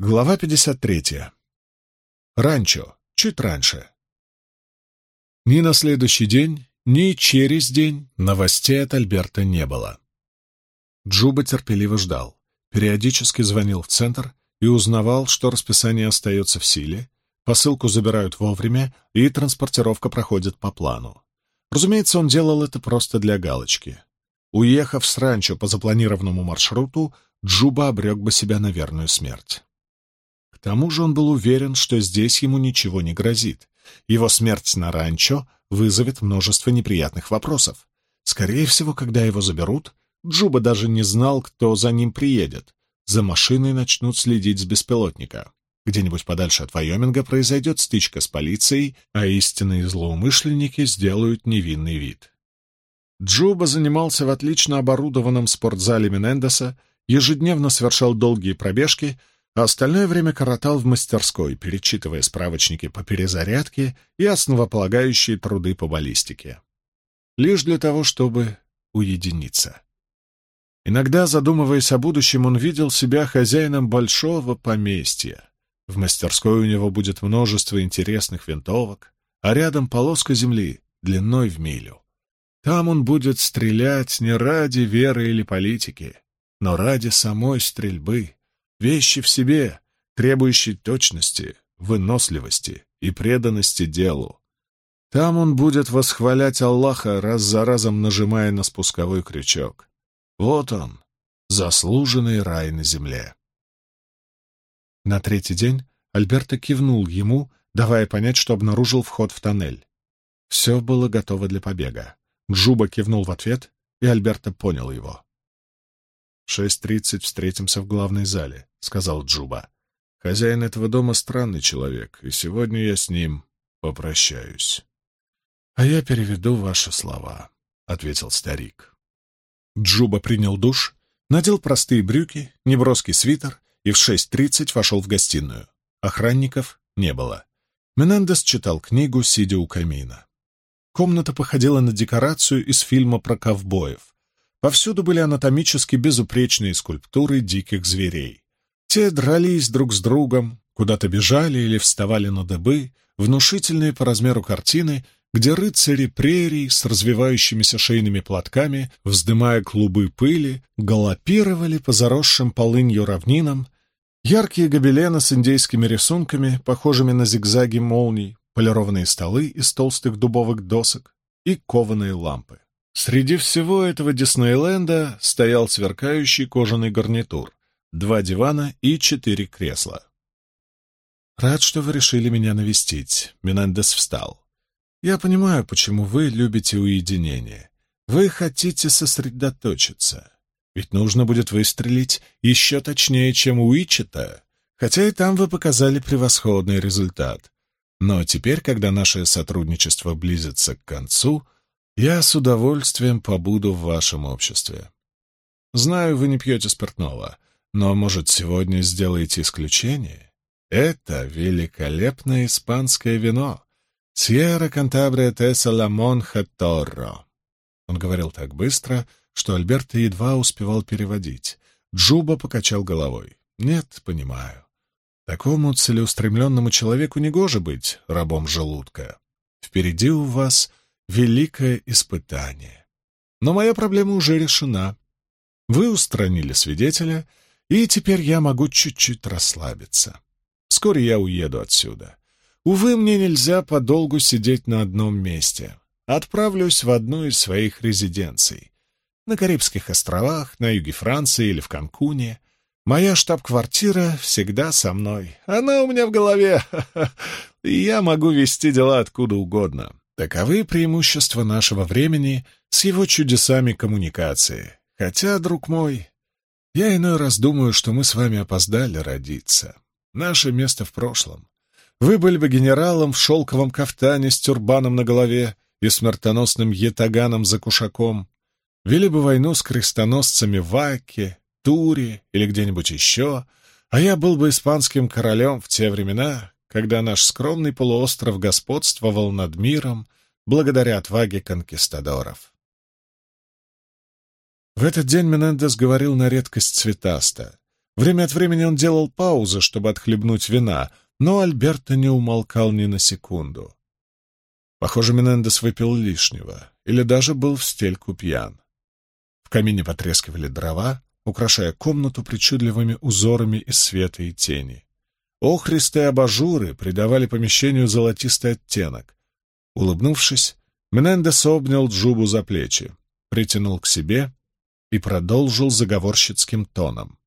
Глава 53. Ранчо. Чуть раньше. Ни на следующий день, ни через день новостей от Альберта не было. Джуба терпеливо ждал, периодически звонил в центр и узнавал, что расписание остается в силе, посылку забирают вовремя и транспортировка проходит по плану. Разумеется, он делал это просто для галочки. Уехав с ранчо по запланированному маршруту, Джуба обрек бы себя на верную смерть тому же он был уверен, что здесь ему ничего не грозит. Его смерть на ранчо вызовет множество неприятных вопросов. Скорее всего, когда его заберут, Джуба даже не знал, кто за ним приедет. За машиной начнут следить с беспилотника. Где-нибудь подальше от Вайоминга произойдет стычка с полицией, а истинные злоумышленники сделают невинный вид. Джуба занимался в отлично оборудованном спортзале Менендеса, ежедневно совершал долгие пробежки — а остальное время коротал в мастерской, перечитывая справочники по перезарядке и основополагающие труды по баллистике. Лишь для того, чтобы уединиться. Иногда, задумываясь о будущем, он видел себя хозяином большого поместья. В мастерской у него будет множество интересных винтовок, а рядом полоска земли длиной в милю. Там он будет стрелять не ради веры или политики, но ради самой стрельбы, вещи в себе, требующие точности, выносливости и преданности делу. Там он будет восхвалять Аллаха, раз за разом нажимая на спусковой крючок. Вот он, заслуженный рай на земле. На третий день Альберто кивнул ему, давая понять, что обнаружил вход в тоннель. Все было готово для побега. Джуба кивнул в ответ, и Альберто понял его. «Шесть тридцать встретимся в главной зале», — сказал Джуба. «Хозяин этого дома странный человек, и сегодня я с ним попрощаюсь». «А я переведу ваши слова», — ответил старик. Джуба принял душ, надел простые брюки, неброский свитер и в шесть тридцать вошел в гостиную. Охранников не было. Менендес читал книгу, сидя у камина. Комната походила на декорацию из фильма про ковбоев. Повсюду были анатомически безупречные скульптуры диких зверей. Те дрались друг с другом, куда-то бежали или вставали на дыбы, внушительные по размеру картины, где рыцари прерий с развивающимися шейными платками, вздымая клубы пыли, галопировали по заросшим полынью равнинам, яркие гобелены с индейскими рисунками, похожими на зигзаги молний, полированные столы из толстых дубовых досок и кованые лампы. Среди всего этого Диснейленда стоял сверкающий кожаный гарнитур, два дивана и четыре кресла. «Рад, что вы решили меня навестить», — Менендес встал. «Я понимаю, почему вы любите уединение. Вы хотите сосредоточиться. Ведь нужно будет выстрелить еще точнее, чем у Ичета, хотя и там вы показали превосходный результат. Но теперь, когда наше сотрудничество близится к концу, — я с удовольствием побуду в вашем обществе. Знаю, вы не пьете спиртного, но, может, сегодня сделаете исключение? Это великолепное испанское вино. Сьерра Кантабрия Теса Ламон Хаторро. Он говорил так быстро, что Альберто едва успевал переводить. Джуба покачал головой. «Нет, понимаю. Такому целеустремленному человеку негоже быть рабом желудка. Впереди у вас великое испытание. Но моя проблема уже решена. Вы устранили свидетеля, и теперь я могу чуть-чуть расслабиться. Вскоре я уеду отсюда. Увы, мне нельзя подолгу сидеть на одном месте. Отправлюсь в одну из своих резиденций. На Карибских островах, на юге Франции или в Канкуне. Моя штаб-квартира всегда со мной. Она у меня в голове. Я могу вести дела откуда угодно. Таковы преимущества нашего времени с его чудесами коммуникации. Хотя, друг мой, я иной раз думаю, что мы с вами опоздали родиться. Наше место в прошлом. Вы были бы генералом в шелковом кафтане с тюрбаном на голове и смертоносным етаганом за кушаком. Вели бы войну с крестоносцами в Аке, Туре или где-нибудь еще, а я был бы испанским королем в те времена, когда наш скромный полуостров господствовал над миром благодаря отваге конкистадоров. В этот день Менендес говорил на редкость цветасто. Время от времени он делал паузы, чтобы отхлебнуть вина, но Альберто не умолкал ни на секунду. Похоже, Менендес выпил лишнего или даже был в стельку пьян. В камине потрескивали дрова, украшая комнату причудливыми узорами из света и тени. Охристые абажуры придавали помещению золотистый оттенок. Улыбнувшись, Менендес обнял Джубу за плечи, притянул к себе и продолжил заговорщицким тоном.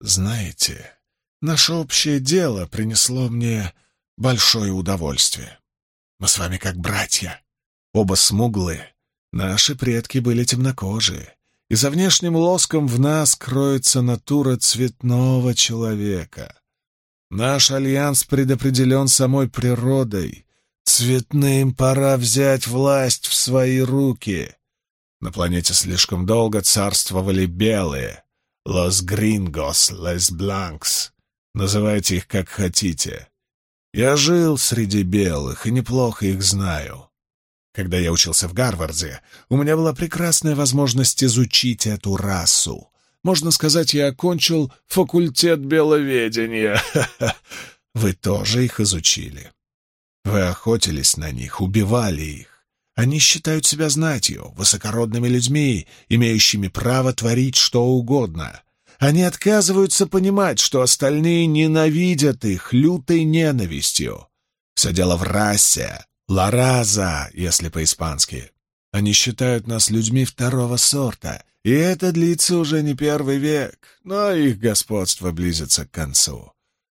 «Знаете, наше общее дело принесло мне большое удовольствие. Мы с вами как братья, оба смуглые. Наши предки были темнокожие, и за внешним лоском в нас кроется натура цветного человека. Наш альянс предопределен самой природой. Цветным пора взять власть в свои руки. На планете слишком долго царствовали белые. Los Gringos, Les Blancs. Называйте их как хотите. Я жил среди белых и неплохо их знаю. Когда я учился в Гарварде, у меня была прекрасная возможность изучить эту расу. Можно сказать, я окончил факультет беловедения. Вы тоже их изучили. Вы охотились на них, убивали их. Они считают себя знатью, высокородными людьми, имеющими право творить что угодно. Они отказываются понимать, что остальные ненавидят их лютой ненавистью. Все дело в расе, Лараза, если по-испански. Они считают нас людьми второго сорта, и это длится уже не первый век, но их господство близится к концу.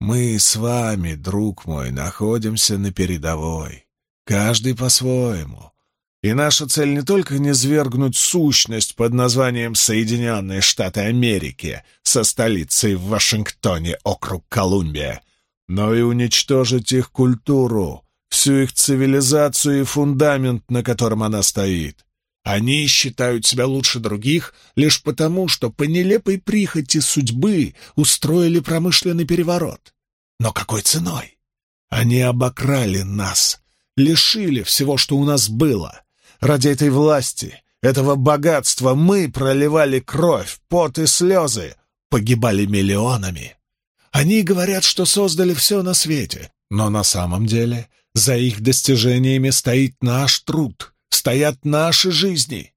Мы с вами, друг мой, находимся на передовой, каждый по-своему. И наша цель не только не свергнуть сущность под названием Соединенные Штаты Америки со столицей в Вашингтоне, округ Колумбия, но и уничтожить их культуру, всю их цивилизацию и фундамент, на котором она стоит. Они считают себя лучше других лишь потому, что по нелепой прихоти судьбы устроили промышленный переворот. Но какой ценой? Они обокрали нас, лишили всего, что у нас было. Ради этой власти, этого богатства мы проливали кровь, пот и слезы, погибали миллионами. Они говорят, что создали все на свете, но на самом деле за их достижениями стоит наш труд, стоят наши жизни.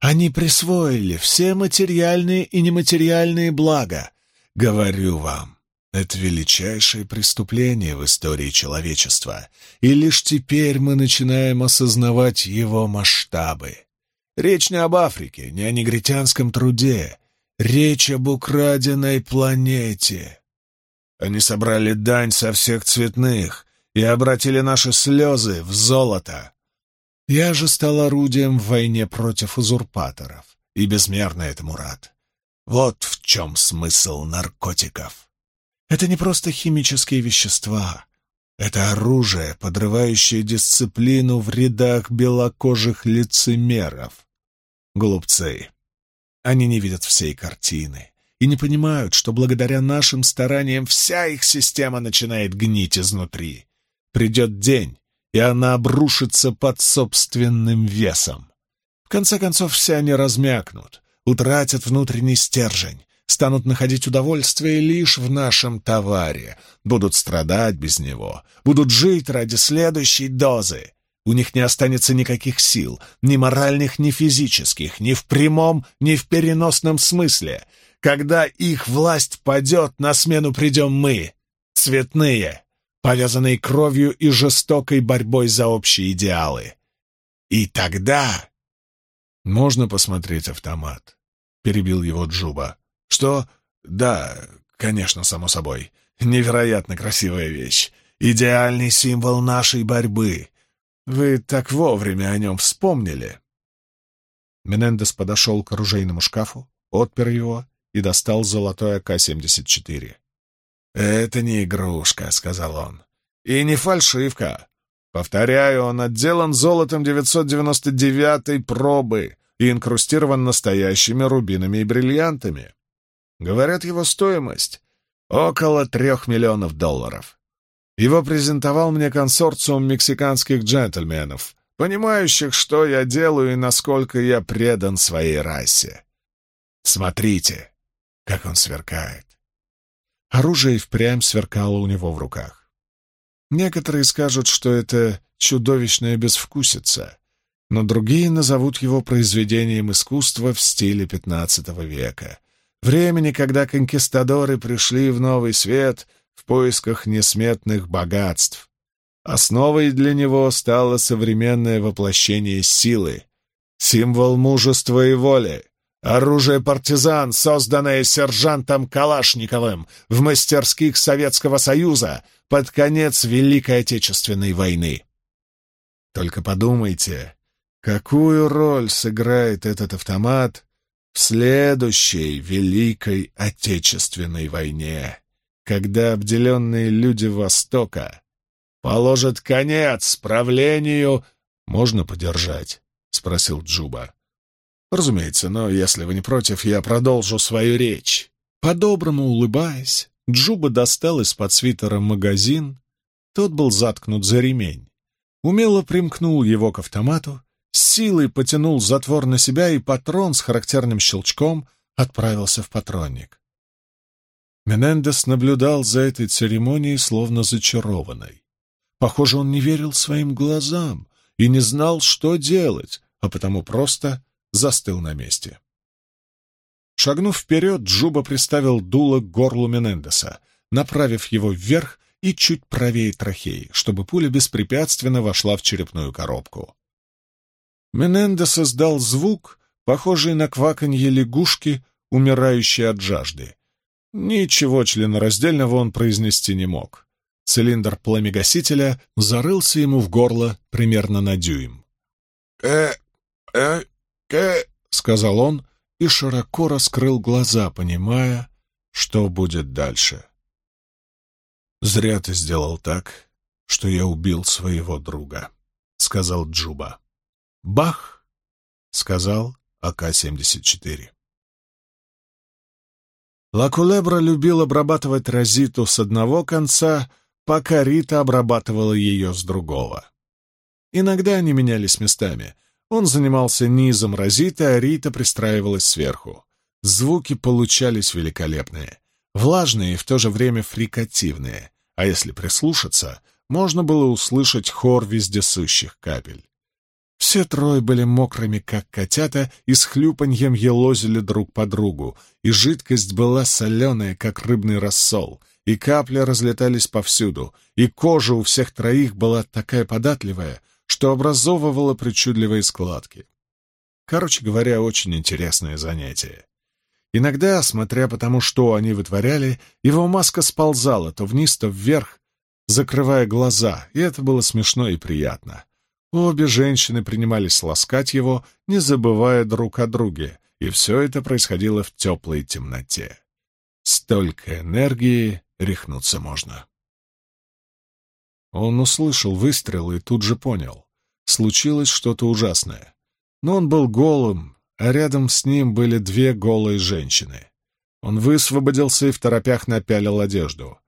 Они присвоили все материальные и нематериальные блага. Говорю вам, это величайшее преступление в истории человечества, и лишь теперь мы начинаем осознавать его масштабы. Речь не об Африке, не о негритянском труде, речь об украденной планете. Они собрали дань со всех цветных, и обратили наши слезы в золото. Я же стал орудием в войне против узурпаторов, и безмерно этому рад. Вот в чем смысл наркотиков. Это не просто химические вещества. Это оружие, подрывающее дисциплину в рядах белокожих лицемеров. Глупцы. Они не видят всей картины и не понимают, что благодаря нашим стараниям вся их система начинает гнить изнутри. Придет день, и она обрушится под собственным весом. В конце концов, все они размякнут, утратят внутренний стержень, станут находить удовольствие лишь в нашем товаре, будут страдать без него, будут жить ради следующей дозы. У них не останется никаких сил, ни моральных, ни физических, ни в прямом, ни в переносном смысле. Когда их власть падет, на смену придем мы, цветные, повязанные кровью и жестокой борьбой за общие идеалы. И тогда... «Можно посмотреть автомат?» — перебил его Джуба. «Что? Да, конечно, само собой. Невероятно красивая вещь. Идеальный символ нашей борьбы. Вы так вовремя о нем вспомнили». Менендес подошел к оружейному шкафу, отпер его и достал золотой АК-74. «Это не игрушка», — сказал он. «И не фальшивка. Повторяю, он отделан золотом 999-й пробы и инкрустирован настоящими рубинами и бриллиантами. Говорят, его стоимость — около трех миллионов долларов. Его презентовал мне консорциум мексиканских джентльменов, понимающих, что я делаю и насколько я предан своей расе. Смотрите, как он сверкает. Оружие впрямь сверкало у него в руках. Некоторые скажут, что это чудовищная безвкусица, но другие назовут его произведением искусства в стиле XV века, времени, когда конкистадоры пришли в новый свет в поисках несметных богатств. Основой для него стало современное воплощение силы, символ мужества и воли, оружие партизан, созданное сержантом Калашниковым в мастерских Советского Союза под конец Великой Отечественной войны. Только подумайте, какую роль сыграет этот автомат в следующей Великой Отечественной войне, когда обделенные люди Востока положат конец правлению... «Можно подержать?» — спросил Джуба. «Разумеется, но если вы не против, я продолжу свою речь». По-доброму улыбаясь, Джуба достал из-под свитера магазин. Тот был заткнут за ремень. Умело примкнул его к автомату с силой потянул затвор на себя, и патрон с характерным щелчком отправился в патронник. Менендес наблюдал за этой церемонией, словно зачарованный. Похоже, он не верил своим глазам и не знал, что делать, а потому просто застыл на месте. Шагнув вперед, Джуба приставил дуло к горлу Менендеса, направив его вверх и чуть правее трахеи, чтобы пуля беспрепятственно вошла в черепную коробку. Менендес издал звук, похожий на кваканье лягушки, умирающей от жажды. Ничего членораздельного он произнести не мог. Цилиндр пламегасителя зарылся ему в горло примерно на дюйм. «Э, э, э», — сказал он и широко раскрыл глаза, понимая, что будет дальше. «Зря ты сделал так, что я убил своего друга», — сказал Джуба. «Бах!» — сказал АК-74. Лакулебра любил обрабатывать Розиту с одного конца, пока Рита обрабатывала ее с другого. Иногда они менялись местами. Он занимался низом Розиты, а Рита пристраивалась сверху. Звуки получались великолепные, влажные и в то же время фрикативные, а если прислушаться, можно было услышать хор вездесущих капель. Все трое были мокрыми, как котята, и с хлюпаньем елозили друг по другу, и жидкость была соленая, как рыбный рассол, и капли разлетались повсюду, и кожа у всех троих была такая податливая, что образовывала причудливые складки. Короче говоря, очень интересное занятие. Иногда, смотря по тому, что они вытворяли, его маска сползала то вниз, то вверх, закрывая глаза, и это было смешно и приятно. Обе женщины принимались ласкать его, не забывая друг о друге, и все это происходило в теплой темноте. Столько энергии, рехнуться можно. Он услышал выстрел и тут же понял. Случилось что-то ужасное. Но он был голым, а рядом с ним были две голые женщины. Он высвободился и в торопях напялил одежду.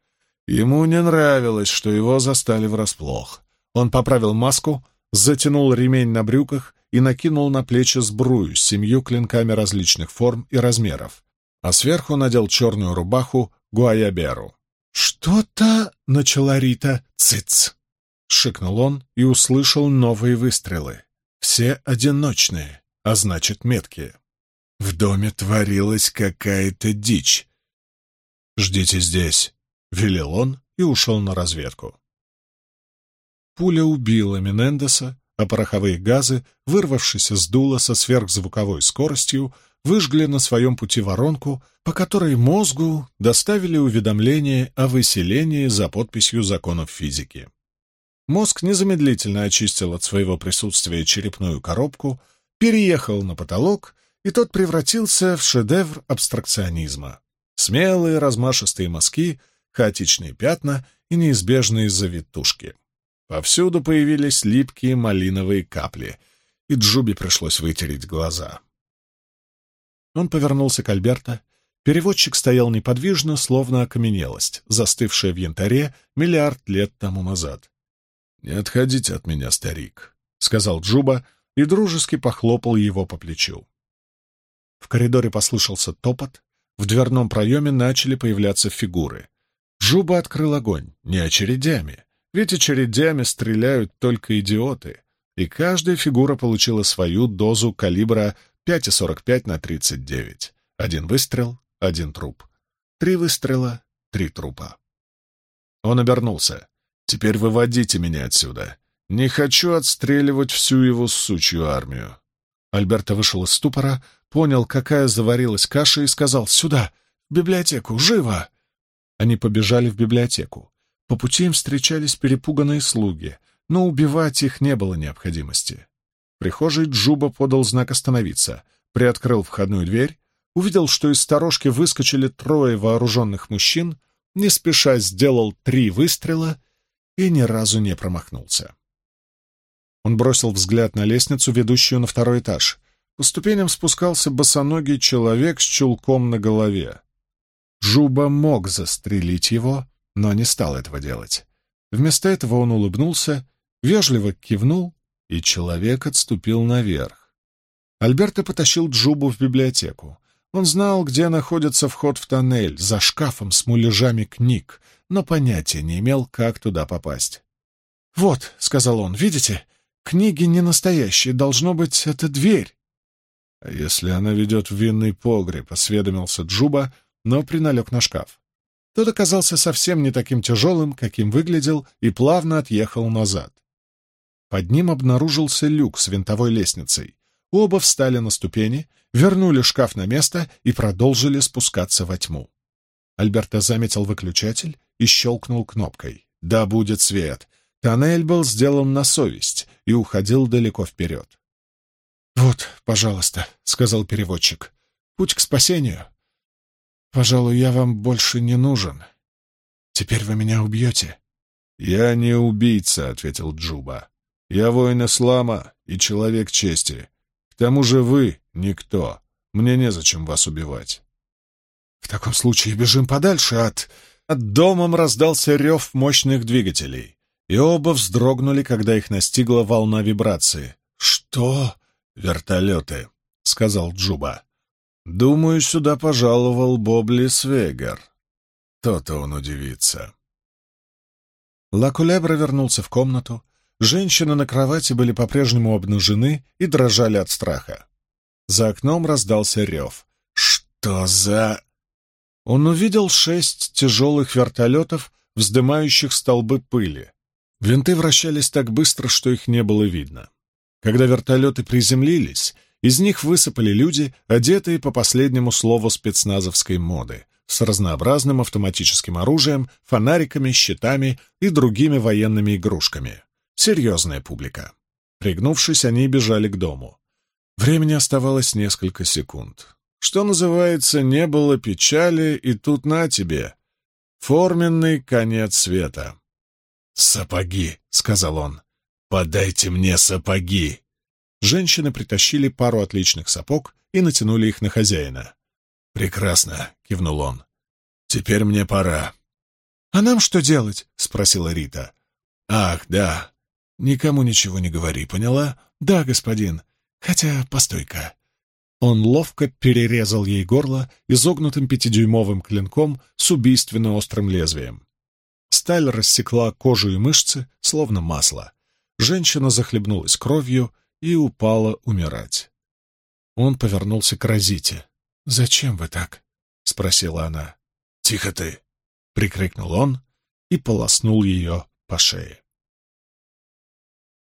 Ему не нравилось, что его застали врасплох. Он поправил маску, затянул ремень на брюках и накинул на плечи сбрую с семью клинками различных форм и размеров, а сверху надел черную рубаху гуаяберу. «Что-то...» — начала Рита. «Цыц!» — шикнул он и услышал новые выстрелы. Все одиночные, а значит меткие. В доме творилась какая-то дичь. «Ждите здесь», — велел он и ушел на разведку. Пуля убила Менендеса, а пороховые газы, вырвавшись из дула со сверхзвуковой скоростью, выжгли на своем пути воронку, по которой мозгу доставили уведомление о выселении за подписью законов физики. Мозг незамедлительно очистил от своего присутствия черепную коробку, переехал на потолок, и тот превратился в шедевр абстракционизма. Смелые размашистые мазки, хаотичные пятна и неизбежные завитушки. Повсюду появились липкие малиновые капли, и Джуби пришлось вытереть глаза. Он повернулся к Альберто. Переводчик стоял неподвижно, словно окаменелость, застывшая в янтаре миллиард лет тому назад. «Не отходите от меня, старик», — сказал Джуба и дружески похлопал его по плечу. В коридоре послышался топот, в дверном проеме начали появляться фигуры. Джуба открыл огонь, не очередями, ведь очередями стреляют только идиоты, и каждая фигура получила свою дозу калибра 5,45 на 39. Один выстрел, один труп. Три выстрела, три трупа. Он обернулся. «Теперь выводите меня отсюда. Не хочу отстреливать всю его сучью армию». Альберто вышел из ступора, понял, какая заварилась каша, и сказал «Сюда, в библиотеку, живо!» Они побежали в библиотеку. По пути им встречались перепуганные слуги, но убивать их не было необходимости. Прихожей Джуба подал знак остановиться, приоткрыл входную дверь, увидел, что из сторожки выскочили трое вооруженных мужчин, не спеша сделал три выстрела и ни разу не промахнулся. Он бросил взгляд на лестницу, ведущую на второй этаж. По ступеням спускался босоногий человек с чулком на голове. Жуба мог застрелить его, но не стал этого делать. Вместо этого он улыбнулся, вежливо кивнул, и человек отступил наверх. Альберто потащил Джубу в библиотеку. Он знал, где находится вход в тоннель, за шкафом с муляжами книг, но понятия не имел, как туда попасть. «Вот», — сказал он, — «видите, книги не настоящие, должно быть, это дверь». «А если она ведет в винный погреб?» — осведомился Джуба, но приналег на шкаф. Тот оказался совсем не таким тяжелым, каким выглядел, и плавно отъехал назад. Под ним обнаружился люк с винтовой лестницей. Оба встали на ступени, вернули шкаф на место и продолжили спускаться во тьму. Альберто заметил выключатель и щелкнул кнопкой. «Да будет свет!» Тоннель был сделан на совесть и уходил далеко вперед. «Вот, пожалуйста», — сказал переводчик, — «путь к спасению. Пожалуй, я вам больше не нужен. Теперь вы меня убьете?» «Я не убийца», — ответил Джуба. «Я воин ислама и человек чести. К тому же вы — никто. Мне незачем вас убивать». «В таком случае бежим подальше от...» От домом раздался рев мощных двигателей, и оба вздрогнули, когда их настигла волна вибрации. «Что?» «Вертолеты», — сказал Джуба. Думаю, сюда пожаловал Бобли Свегер. То-то он удивится. Лакулебра вернулся в комнату. Женщины на кровати были по-прежнему обнажены и дрожали от страха. За окном раздался рев. «Что за...» Он увидел шесть тяжелых вертолетов, вздымающих столбы пыли. Винты вращались так быстро, что их не было видно. Когда вертолеты приземлились, из них высыпали люди, одетые по последнему слову спецназовской моды, с разнообразным автоматическим оружием, фонариками, щитами и другими военными игрушками. Серьезная публика. Пригнувшись, они бежали к дому. Времени оставалось несколько секунд. Что называется, не было печали, и тут на тебе. Форменный конец света. «Сапоги», — сказал он. «Подайте мне сапоги». Женщины притащили пару отличных сапог и натянули их на хозяина. «Прекрасно», — кивнул он. «Теперь мне пора». «А нам что делать?» — спросила Рита. «Ах, да. Никому ничего не говори, поняла?» «Да, господин. Хотя, постой-ка». Он ловко перерезал ей горло изогнутым пятидюймовым клинком с убийственно острым лезвием. Сталь рассекла кожу и мышцы, словно масло. Женщина захлебнулась кровью и упала умирать. Он повернулся к Розите. «Зачем вы так?» — спросила она. «Тихо ты!» — прикрикнул он и полоснул ее по шее.